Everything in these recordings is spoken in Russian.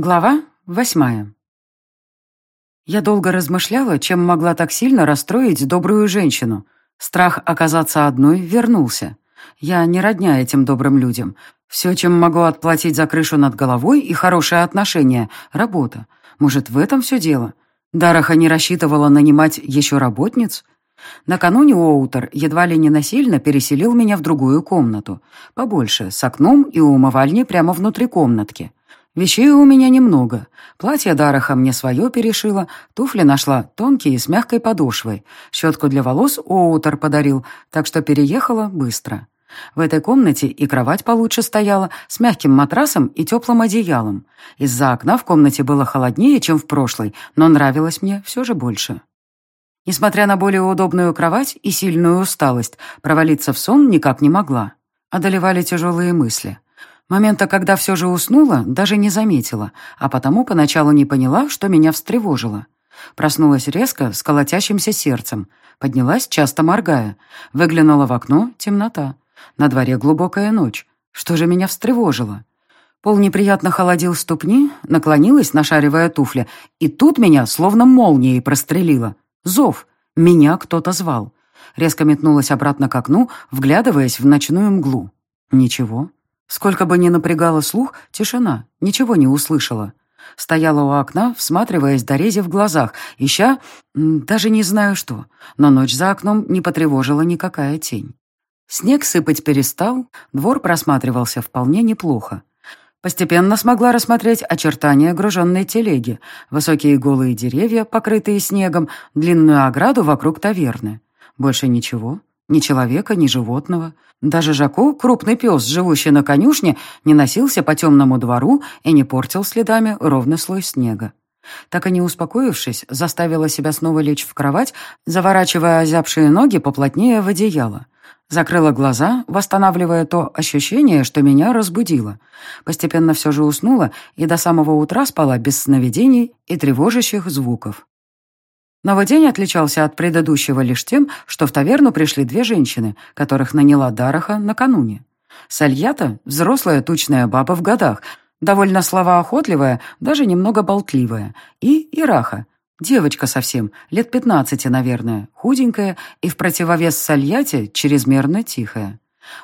Глава восьмая. Я долго размышляла, чем могла так сильно расстроить добрую женщину. Страх оказаться одной вернулся. Я не родня этим добрым людям. Все, чем могу отплатить за крышу над головой и хорошие отношения — работа. Может, в этом все дело? Дараха не рассчитывала нанимать еще работниц? Накануне Оутер едва ли не насильно переселил меня в другую комнату. Побольше, с окном и умывальней прямо внутри комнатки. Вещей у меня немного. Платье Дараха мне свое перешила, туфли нашла тонкие с мягкой подошвой. Щетку для волос Оутер подарил, так что переехала быстро. В этой комнате и кровать получше стояла, с мягким матрасом и теплым одеялом. Из-за окна в комнате было холоднее, чем в прошлой, но нравилось мне все же больше. Несмотря на более удобную кровать и сильную усталость, провалиться в сон никак не могла. Одолевали тяжелые мысли. Момента, когда все же уснула, даже не заметила, а потому поначалу не поняла, что меня встревожило. Проснулась резко, с колотящимся сердцем. Поднялась, часто моргая. Выглянула в окно, темнота. На дворе глубокая ночь. Что же меня встревожило? Пол неприятно холодил ступни, наклонилась, нашаривая туфли, и тут меня словно молнией прострелило. Зов. Меня кто-то звал. Резко метнулась обратно к окну, вглядываясь в ночную мглу. Ничего. Сколько бы ни напрягала слух, тишина, ничего не услышала. Стояла у окна, всматриваясь до рези в глазах, ища... даже не знаю что, но ночь за окном не потревожила никакая тень. Снег сыпать перестал, двор просматривался вполне неплохо. Постепенно смогла рассмотреть очертания груженной телеги, высокие голые деревья, покрытые снегом, длинную ограду вокруг таверны. Больше ничего. Ни человека, ни животного. Даже Жако, крупный пес, живущий на конюшне, не носился по темному двору и не портил следами ровный слой снега. Так и не успокоившись, заставила себя снова лечь в кровать, заворачивая озябшие ноги поплотнее в одеяло. Закрыла глаза, восстанавливая то ощущение, что меня разбудило. Постепенно все же уснула и до самого утра спала без сновидений и тревожащих звуков. Новый день отличался от предыдущего лишь тем, что в таверну пришли две женщины, которых наняла Дараха накануне. Сальята — взрослая тучная баба в годах, довольно словоохотливая, даже немного болтливая, и Ираха — девочка совсем, лет пятнадцати, наверное, худенькая и в противовес Сальяте чрезмерно тихая.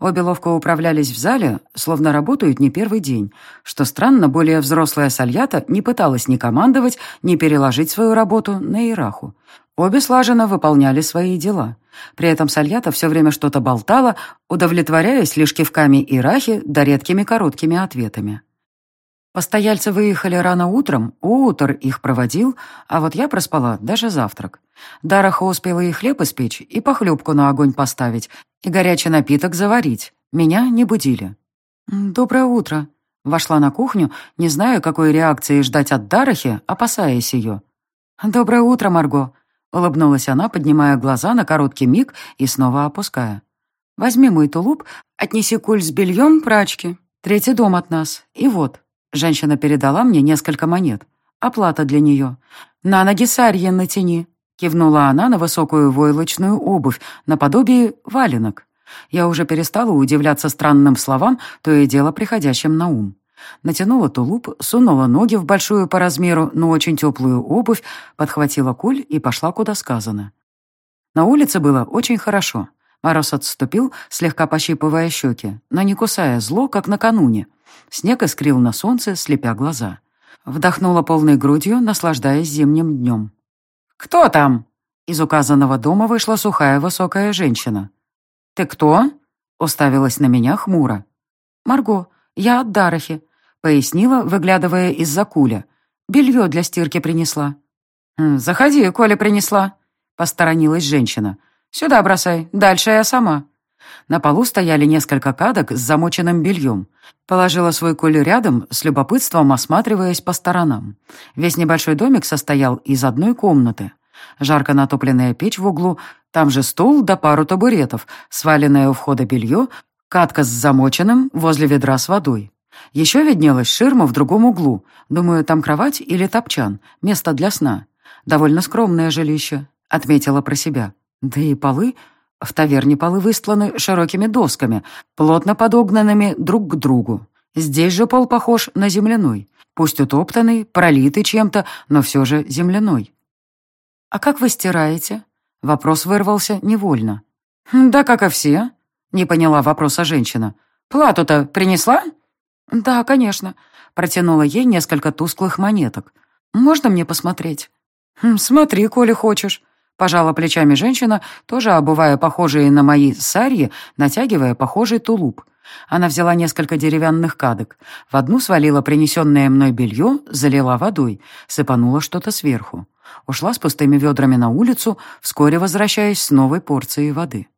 Обе ловко управлялись в зале, словно работают не первый день. Что странно, более взрослая Сальята не пыталась ни командовать, ни переложить свою работу на Ираху. Обе слаженно выполняли свои дела. При этом Сальята все время что-то болтала, удовлетворяясь лишь кивками Ирахи да редкими короткими ответами. Постояльцы выехали рано утром, Уутер их проводил, а вот я проспала даже завтрак. Дараха успела и хлеб испечь, и похлебку на огонь поставить, и горячий напиток заварить. Меня не будили. «Доброе утро», — вошла на кухню, не зная, какой реакции ждать от Дарахи, опасаясь ее. «Доброе утро, Марго», — улыбнулась она, поднимая глаза на короткий миг и снова опуская. «Возьми мой тулуп, отнеси куль с бельем прачки. Третий дом от нас. И вот». Женщина передала мне несколько монет. Оплата для нее. «На ноги сарье натяни», — кивнула она на высокую войлочную обувь, наподобие валенок. Я уже перестала удивляться странным словам, то и дело приходящим на ум. Натянула тулуп, сунула ноги в большую по размеру, но очень теплую обувь, подхватила куль и пошла, куда сказано. На улице было очень хорошо. Мороз отступил, слегка пощипывая щеки, но не кусая зло, как накануне. Снег искрил на солнце, слепя глаза. Вдохнула полной грудью, наслаждаясь зимним днем. «Кто там?» Из указанного дома вышла сухая высокая женщина. «Ты кто?» Уставилась на меня хмуро. «Марго, я от Дарахи», — пояснила, выглядывая из-за куля. «Белье для стирки принесла». «Заходи, Коля принесла», — посторонилась женщина. «Сюда бросай, дальше я сама». На полу стояли несколько кадок с замоченным бельем. Положила свой куль рядом, с любопытством осматриваясь по сторонам. Весь небольшой домик состоял из одной комнаты. Жарко натопленная печь в углу, там же стул да пару табуретов, сваленное у входа белье, катка с замоченным возле ведра с водой. Еще виднелась ширма в другом углу. Думаю, там кровать или топчан, место для сна. Довольно скромное жилище, отметила про себя. Да и полы... В таверне полы выстланы широкими досками, плотно подогнанными друг к другу. Здесь же пол похож на земляной. Пусть утоптанный, пролитый чем-то, но все же земляной. «А как вы стираете?» Вопрос вырвался невольно. «Да, как и все», — не поняла вопроса женщина. «Плату-то принесла?» «Да, конечно», — протянула ей несколько тусклых монеток. «Можно мне посмотреть?» «Хм, «Смотри, коли хочешь», — пожала плечами женщина, тоже обувая похожие на мои сарьи, натягивая похожий тулуп. Она взяла несколько деревянных кадок. В одну свалила принесенное мной белье, залила водой, сыпанула что-то сверху. Ушла с пустыми ведрами на улицу, вскоре возвращаясь с новой порцией воды.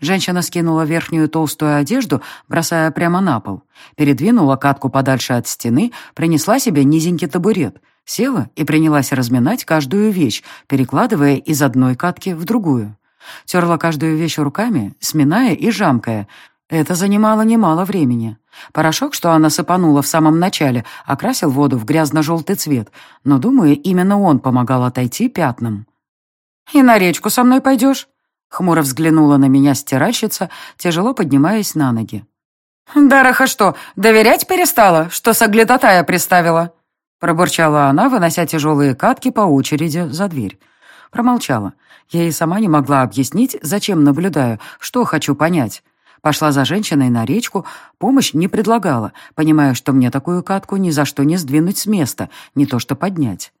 Женщина скинула верхнюю толстую одежду, бросая прямо на пол. Передвинула катку подальше от стены, принесла себе низенький табурет, села и принялась разминать каждую вещь, перекладывая из одной катки в другую. Терла каждую вещь руками, сминая и жамкая, это занимало немало времени. Порошок, что она сыпанула в самом начале, окрасил воду в грязно-желтый цвет, но, думаю, именно он помогал отойти пятнам. «И на речку со мной пойдешь?» Хмуро взглянула на меня стиральщица, тяжело поднимаясь на ноги. «Дараха что, доверять перестала, что соглядатая приставила?» Пробурчала она, вынося тяжелые катки по очереди за дверь. Промолчала. Я и сама не могла объяснить, зачем наблюдаю, что хочу понять. Пошла за женщиной на речку, помощь не предлагала, понимая, что мне такую катку ни за что не сдвинуть с места, не то что поднять.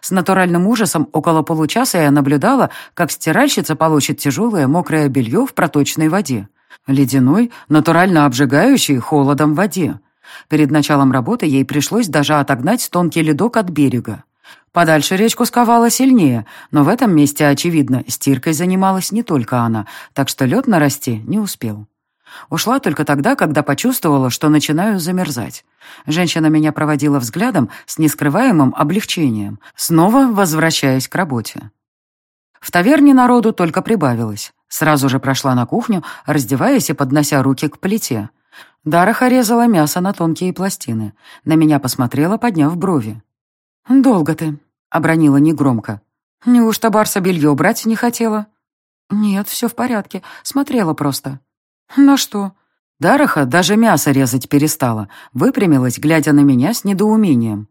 С натуральным ужасом около получаса я наблюдала, как стиральщица получит тяжелое мокрое белье в проточной воде. Ледяной, натурально обжигающей холодом воде. Перед началом работы ей пришлось даже отогнать тонкий ледок от берега. Подальше речку сковала сильнее, но в этом месте, очевидно, стиркой занималась не только она, так что лед нарасти не успел. Ушла только тогда, когда почувствовала, что начинаю замерзать. Женщина меня проводила взглядом с нескрываемым облегчением, снова возвращаясь к работе. В таверне народу только прибавилось. Сразу же прошла на кухню, раздеваясь и поднося руки к плите. Дараха резала мясо на тонкие пластины. На меня посмотрела, подняв брови. «Долго ты», — обронила негромко. «Неужто Барса белье брать не хотела?» «Нет, все в порядке. Смотрела просто». «На что?» Дараха даже мясо резать перестала, выпрямилась, глядя на меня с недоумением.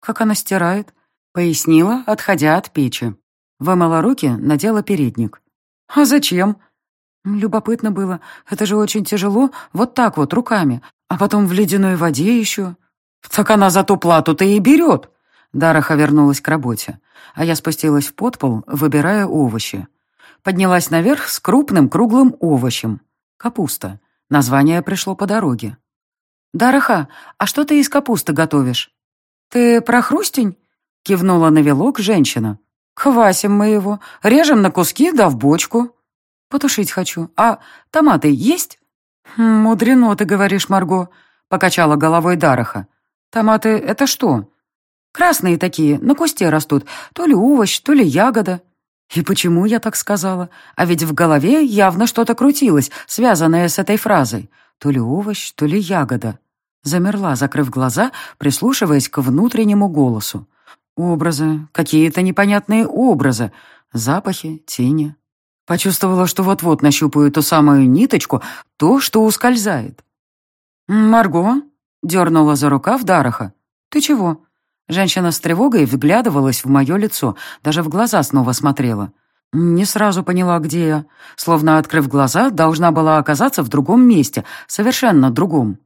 «Как она стирает?» — пояснила, отходя от печи. Вымыла руки, надела передник. «А зачем?» Любопытно было. Это же очень тяжело, вот так вот, руками. А потом в ледяной воде еще. «Так она за ту плату-то и берет!» Дараха вернулась к работе, а я спустилась в подпол, выбирая овощи. Поднялась наверх с крупным круглым овощем. Капуста. Название пришло по дороге. «Дараха, а что ты из капусты готовишь?» «Ты про хрустень?» — кивнула на вилок женщина. «Квасим мы его, режем на куски да в бочку». «Потушить хочу. А томаты есть?» «Хм, «Мудрено, ты говоришь, Марго», — покачала головой Дараха. «Томаты — это что?» «Красные такие, на кусте растут. То ли овощ, то ли ягода». И почему я так сказала? А ведь в голове явно что-то крутилось, связанное с этой фразой. То ли овощ, то ли ягода. Замерла, закрыв глаза, прислушиваясь к внутреннему голосу. Образы, какие-то непонятные образы, запахи, тени. Почувствовала, что вот-вот нащупаю ту самую ниточку, то, что ускользает. «Марго?» — дернула за рукав Дараха. «Ты чего?» Женщина с тревогой вглядывалась в мое лицо, даже в глаза снова смотрела. Не сразу поняла, где я. Словно, открыв глаза, должна была оказаться в другом месте, совершенно другом.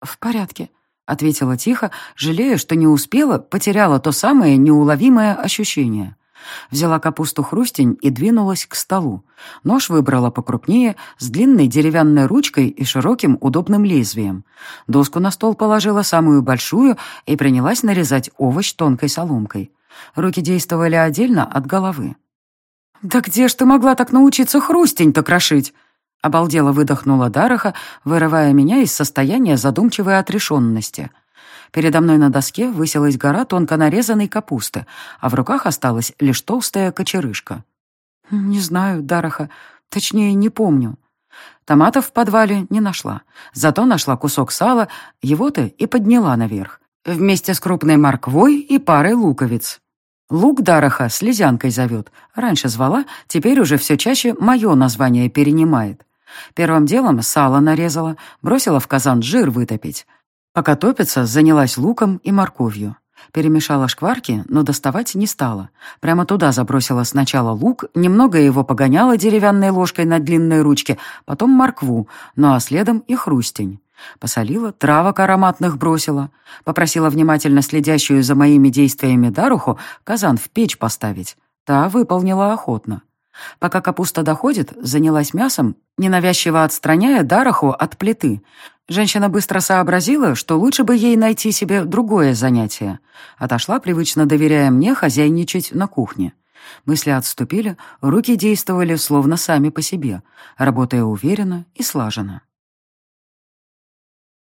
«В порядке», — ответила тихо, жалея, что не успела, потеряла то самое неуловимое ощущение. Взяла капусту хрустень и двинулась к столу. Нож выбрала покрупнее, с длинной деревянной ручкой и широким удобным лезвием. Доску на стол положила самую большую и принялась нарезать овощ тонкой соломкой. Руки действовали отдельно от головы. «Да где ж ты могла так научиться хрустень-то крошить?» Обалдело выдохнула Дараха, вырывая меня из состояния задумчивой отрешенности — Передо мной на доске высилась гора тонко нарезанной капусты, а в руках осталась лишь толстая кочерышка. «Не знаю, Дараха, точнее, не помню». Томатов в подвале не нашла, зато нашла кусок сала, его-то и подняла наверх, вместе с крупной морквой и парой луковиц. Лук Дараха слезянкой зовет. Раньше звала, теперь уже все чаще мое название перенимает. Первым делом сало нарезала, бросила в казан жир вытопить. Пока топится, занялась луком и морковью. Перемешала шкварки, но доставать не стала. Прямо туда забросила сначала лук, немного его погоняла деревянной ложкой на длинной ручке, потом моркву, ну а следом и хрустень. Посолила, травок ароматных бросила. Попросила внимательно следящую за моими действиями Даруху казан в печь поставить. Та выполнила охотно. Пока капуста доходит, занялась мясом, ненавязчиво отстраняя Дараху от плиты. Женщина быстро сообразила, что лучше бы ей найти себе другое занятие. Отошла, привычно доверяя мне хозяйничать на кухне. Мысли отступили, руки действовали словно сами по себе, работая уверенно и слаженно.